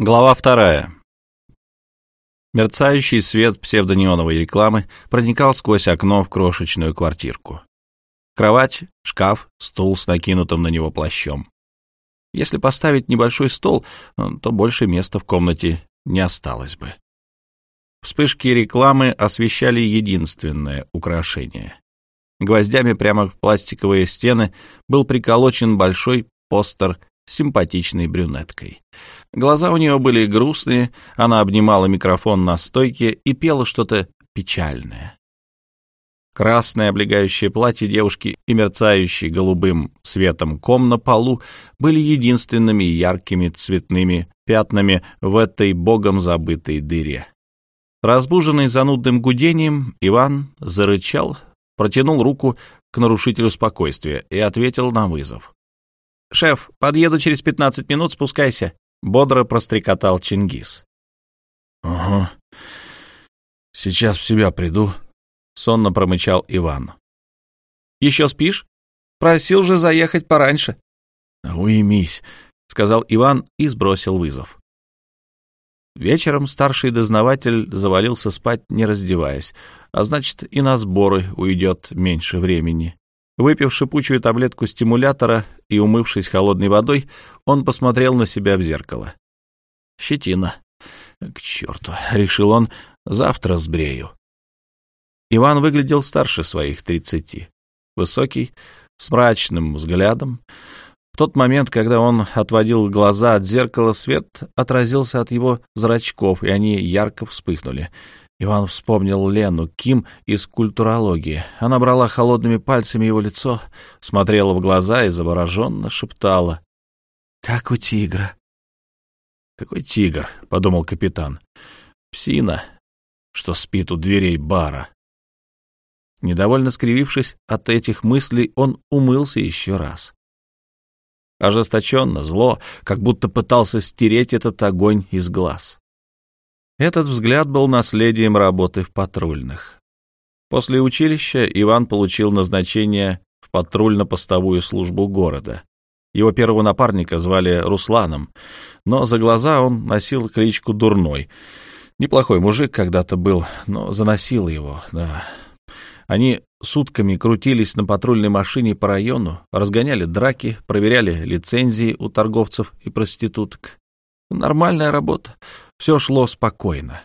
Глава вторая. Мерцающий свет псевдонеоновой рекламы проникал сквозь окно в крошечную квартирку. Кровать, шкаф, стул с накинутым на него плащом. Если поставить небольшой стол, то больше места в комнате не осталось бы. Вспышки рекламы освещали единственное украшение. Гвоздями прямо в пластиковые стены был приколочен большой постер с симпатичной брюнеткой. Глаза у нее были грустные, она обнимала микрофон на стойке и пела что-то печальное. Красное облегающее платье девушки и мерцающий голубым светом ком на полу были единственными яркими цветными пятнами в этой богом забытой дыре. Разбуженный занудным гудением, Иван зарычал, протянул руку к нарушителю спокойствия и ответил на вызов. «Шеф, подъеду через пятнадцать минут, спускайся», — бодро прострекотал Чингис. «Ага. Сейчас в себя приду», — сонно промычал Иван. «Еще спишь? Просил же заехать пораньше». «Уймись», — сказал Иван и сбросил вызов. Вечером старший дознаватель завалился спать, не раздеваясь, а значит, и на сборы уйдет меньше времени. Выпив шипучую таблетку стимулятора и умывшись холодной водой, он посмотрел на себя в зеркало. Щетина. К черту, решил он, завтра сбрею. Иван выглядел старше своих тридцати. Высокий, с мрачным взглядом. В тот момент, когда он отводил глаза от зеркала, свет отразился от его зрачков, и они ярко вспыхнули. Иван вспомнил Лену Ким из культурологии. Она брала холодными пальцами его лицо, смотрела в глаза и завороженно шептала. «Как у тигра». «Какой тигр?» — подумал капитан. «Псина, что спит у дверей бара». Недовольно скривившись от этих мыслей, он умылся еще раз. Ожесточенно, зло, как будто пытался стереть этот огонь из глаз. Этот взгляд был наследием работы в патрульных. После училища Иван получил назначение в патрульно-постовую службу города. Его первого напарника звали Русланом, но за глаза он носил кличку Дурной. Неплохой мужик когда-то был, но заносил его, да. Они сутками крутились на патрульной машине по району, разгоняли драки, проверяли лицензии у торговцев и проституток. Нормальная работа. Все шло спокойно.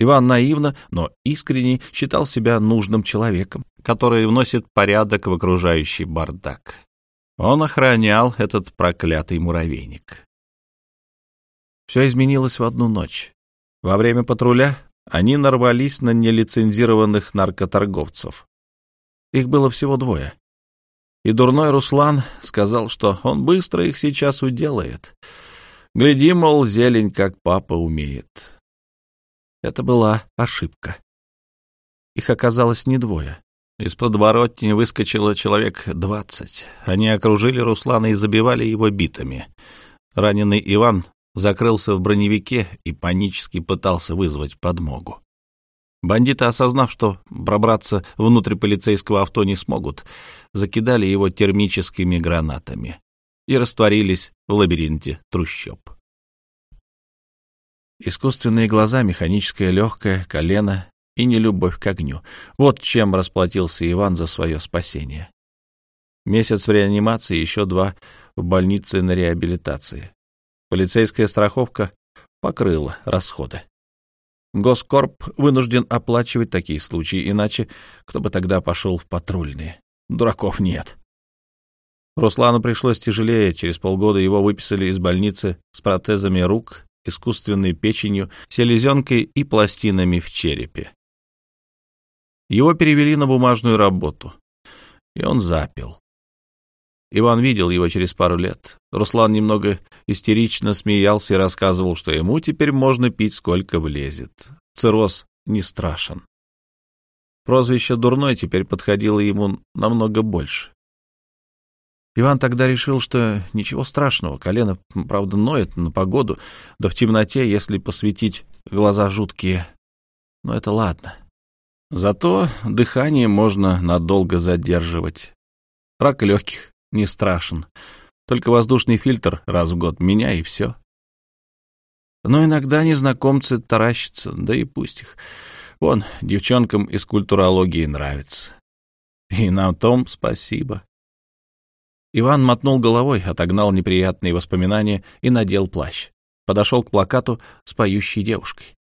Иван наивно, но искренне считал себя нужным человеком, который вносит порядок в окружающий бардак. Он охранял этот проклятый муравейник. Все изменилось в одну ночь. Во время патруля они нарвались на нелицензированных наркоторговцев. Их было всего двое. И дурной Руслан сказал, что он быстро их сейчас уделает — Гляди, мол, зелень, как папа умеет. Это была ошибка. Их оказалось не двое. Из подворотни выскочило человек двадцать. Они окружили Руслана и забивали его битами. Раненый Иван закрылся в броневике и панически пытался вызвать подмогу. Бандиты, осознав, что пробраться внутрь полицейского авто не смогут, закидали его термическими гранатами и растворились в лабиринте трущоб. Искусственные глаза, механическое легкое, колено и нелюбовь к огню. Вот чем расплатился Иван за свое спасение. Месяц в реанимации, еще два в больнице на реабилитации. Полицейская страховка покрыла расходы. Госкорп вынужден оплачивать такие случаи, иначе кто бы тогда пошел в патрульные? Дураков нет. Руслану пришлось тяжелее. Через полгода его выписали из больницы с протезами рук, искусственной печенью, селезенкой и пластинами в черепе. Его перевели на бумажную работу, и он запил. Иван видел его через пару лет. Руслан немного истерично смеялся и рассказывал, что ему теперь можно пить сколько влезет. Цирроз не страшен. Прозвище «Дурной» теперь подходило ему намного больше. Иван тогда решил, что ничего страшного, колено, правда, ноет на погоду, да в темноте, если посветить глаза жуткие. Но это ладно. Зато дыхание можно надолго задерживать. Рак легких не страшен. Только воздушный фильтр раз в год меня и все. Но иногда незнакомцы таращатся, да и пусть их. Вон, девчонкам из культурологии нравится. И на том спасибо. Иван мотнул головой, отогнал неприятные воспоминания и надел плащ. Подошел к плакату с поющей девушкой.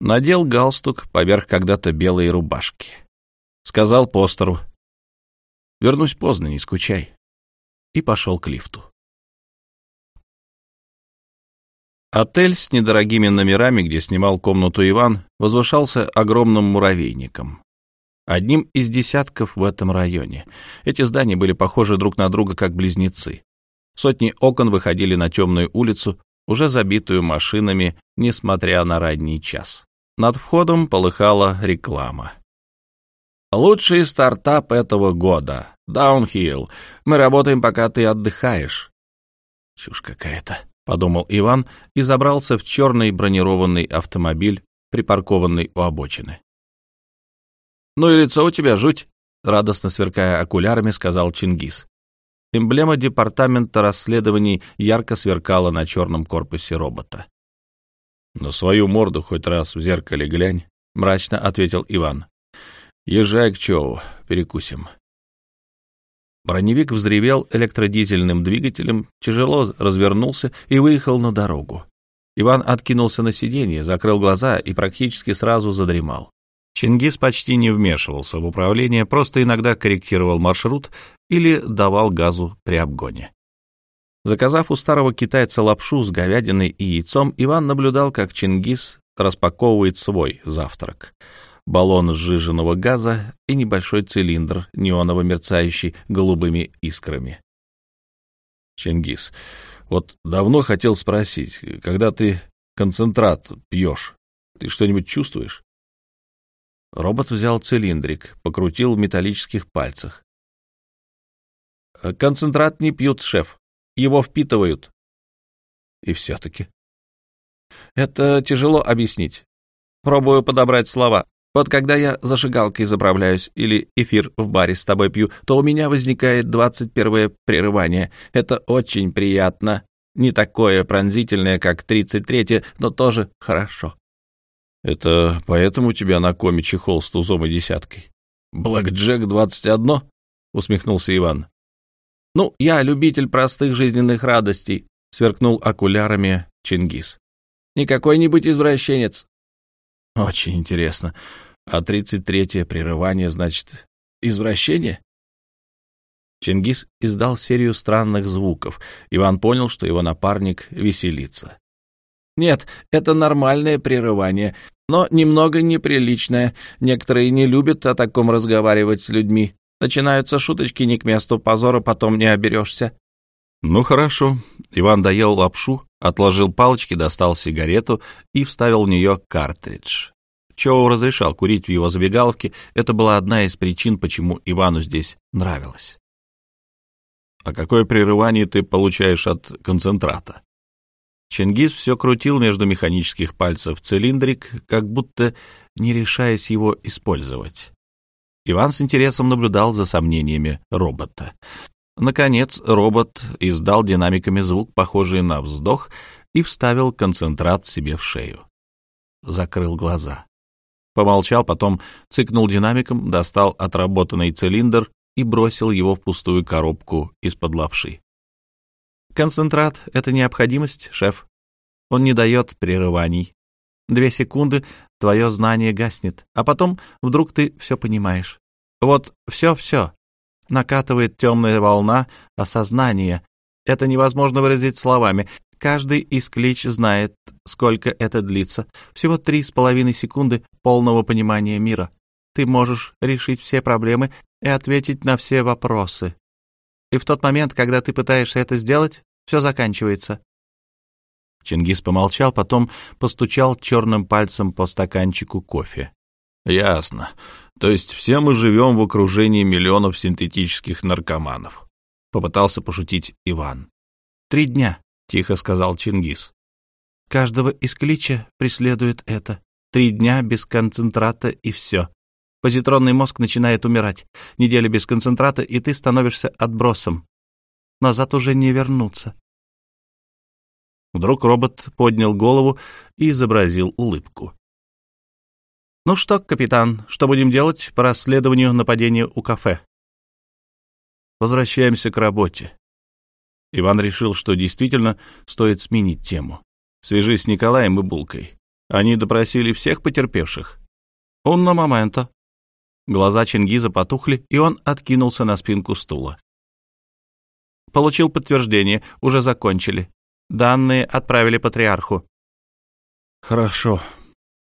Надел галстук поверх когда-то белой рубашки. Сказал постеру. «Вернусь поздно, не скучай». И пошел к лифту. Отель с недорогими номерами, где снимал комнату Иван, возвышался огромным муравейником. Одним из десятков в этом районе. Эти здания были похожи друг на друга, как близнецы. Сотни окон выходили на темную улицу, уже забитую машинами, несмотря на ранний час. Над входом полыхала реклама. «Лучший стартап этого года. Даунхилл. Мы работаем, пока ты отдыхаешь». Чушь какая-то. — подумал Иван и забрался в черный бронированный автомобиль, припаркованный у обочины. «Ну и лицо у тебя жуть», — радостно сверкая окулярами, сказал Чингис. Эмблема департамента расследований ярко сверкала на черном корпусе робота. «На свою морду хоть раз в зеркале глянь», — мрачно ответил Иван. «Езжай к Чову, перекусим». Броневик взревел электродизельным двигателем, тяжело развернулся и выехал на дорогу. Иван откинулся на сиденье, закрыл глаза и практически сразу задремал. Чингис почти не вмешивался в управление, просто иногда корректировал маршрут или давал газу при обгоне. Заказав у старого китайца лапшу с говядиной и яйцом, Иван наблюдал, как Чингис распаковывает свой завтрак — баллон сжиженного газа и небольшой цилиндр, неоново мерцающий голубыми искрами. Чингис, вот давно хотел спросить, когда ты концентрат пьешь, ты что-нибудь чувствуешь? Робот взял цилиндрик, покрутил в металлических пальцах. Концентрат не пьют, шеф. Его впитывают. И все-таки. Это тяжело объяснить. Пробую подобрать слова. Вот когда я зажигалкой заправляюсь или эфир в баре с тобой пью, то у меня возникает двадцать первое прерывание. Это очень приятно. Не такое пронзительное, как тридцать третье, но тоже хорошо. Это поэтому у тебя на коме чехол с тузом и десяткой? Блэк Джек двадцать одно? Усмехнулся Иван. Ну, я любитель простых жизненных радостей, сверкнул окулярами Чингис. Не какой-нибудь извращенец. Очень интересно. А тридцать третье прерывание, значит, извращение? Чингис издал серию странных звуков. Иван понял, что его напарник веселится. «Нет, это нормальное прерывание, но немного неприличное. Некоторые не любят о таком разговаривать с людьми. Начинаются шуточки не к месту, позора потом не оберешься». «Ну хорошо». Иван доел лапшу, отложил палочки, достал сигарету и вставил в нее картридж. Чоу разрешал курить в его забегаловке, это была одна из причин, почему Ивану здесь нравилось. «А какое прерывание ты получаешь от концентрата?» Чингис все крутил между механических пальцев цилиндрик, как будто не решаясь его использовать. Иван с интересом наблюдал за сомнениями робота. Наконец робот издал динамиками звук, похожий на вздох, и вставил концентрат себе в шею. Закрыл глаза. Помолчал, потом цыкнул динамиком, достал отработанный цилиндр и бросил его в пустую коробку из-под лапши. «Концентрат — это необходимость, шеф. Он не дает прерываний. Две секунды — твое знание гаснет, а потом вдруг ты все понимаешь. Вот все-все. Накатывает темная волна осознания. Это невозможно выразить словами. Каждый из клич знает, сколько это длится. Всего три с половиной секунды полного понимания мира. Ты можешь решить все проблемы и ответить на все вопросы. И в тот момент, когда ты пытаешься это сделать, все заканчивается. Чингис помолчал, потом постучал черным пальцем по стаканчику кофе. «Ясно. То есть все мы живем в окружении миллионов синтетических наркоманов», — попытался пошутить Иван. «Три дня», — тихо сказал Чингис. «Каждого из клича преследует это. Три дня без концентрата и все. Позитронный мозг начинает умирать. Неделя без концентрата, и ты становишься отбросом. Назад уже не вернуться». Вдруг робот поднял голову и изобразил улыбку. «Ну что, капитан, что будем делать по расследованию нападения у кафе?» «Возвращаемся к работе». Иван решил, что действительно стоит сменить тему. «Свяжись с Николаем и Булкой. Они допросили всех потерпевших». «Он на момента». Глаза Чингиза потухли, и он откинулся на спинку стула. «Получил подтверждение, уже закончили. Данные отправили патриарху». «Хорошо.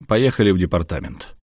Поехали в департамент».